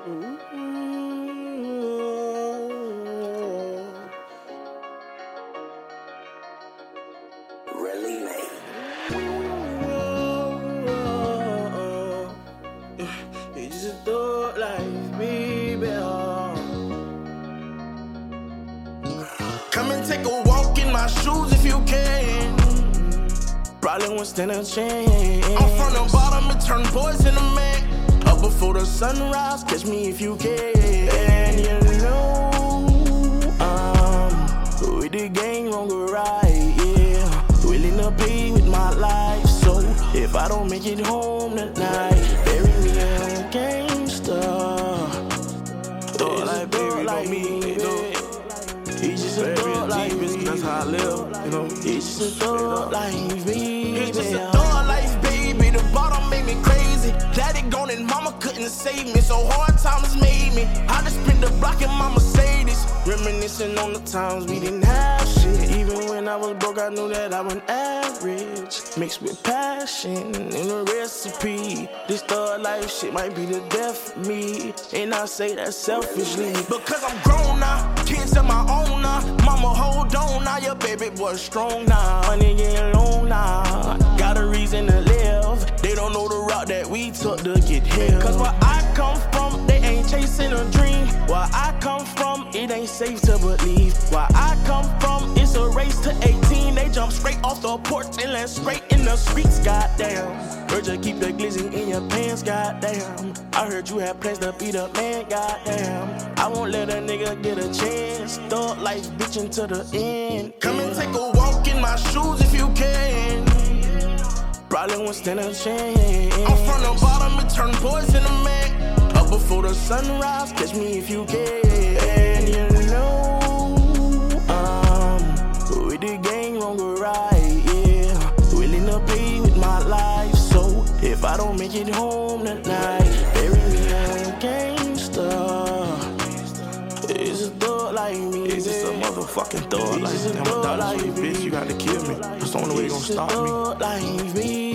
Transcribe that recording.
Mm-hmm. Probably won't stand a chance. I'm from the bottom and turn boys into men. Up before the sunrise, catch me if you can. And you know, um, with the gang wrong or right, yeah. Willing to pay with my life. So if I don't make it home tonight, bury me a gangster. Thought like baby, like me, you know. He's just a thug like me. That's how I live, you know. It's just a thug life, baby. Save me. So hard times made me. I just spent the block in my Mercedes. Reminiscing on the times we didn't have shit. Even when I was broke, I knew that I was average. Mixed with passion and a recipe. This thug life shit might be the death of me. And I say that selfishly. Because I'm grown now. Kids of my own now. Mama, hold on now. Your baby boy strong now. Money getting long now. Got a reason to live. They don't know the route that we took to get here. Cause off the porch and land straight in the streets, goddamn. Heard you keep the glizzy in your pants, goddamn. I heard you had plans to be the man, goddamn. I won't let a nigga get a chance. Thug life bitchin' to the end. Come and take a walk in my shoes if you can. Probably won't stand a chance. I'm from the bottom and turn boys into men. Up before the sunrise, catch me if you can. I don't make it home tonight, bury me a gangster. It's a thug like me. It's just a motherfucking thug. Like, a damn, my dog, like bitch, you gotta kill me. That's the only way you gonna stop me. thug like me.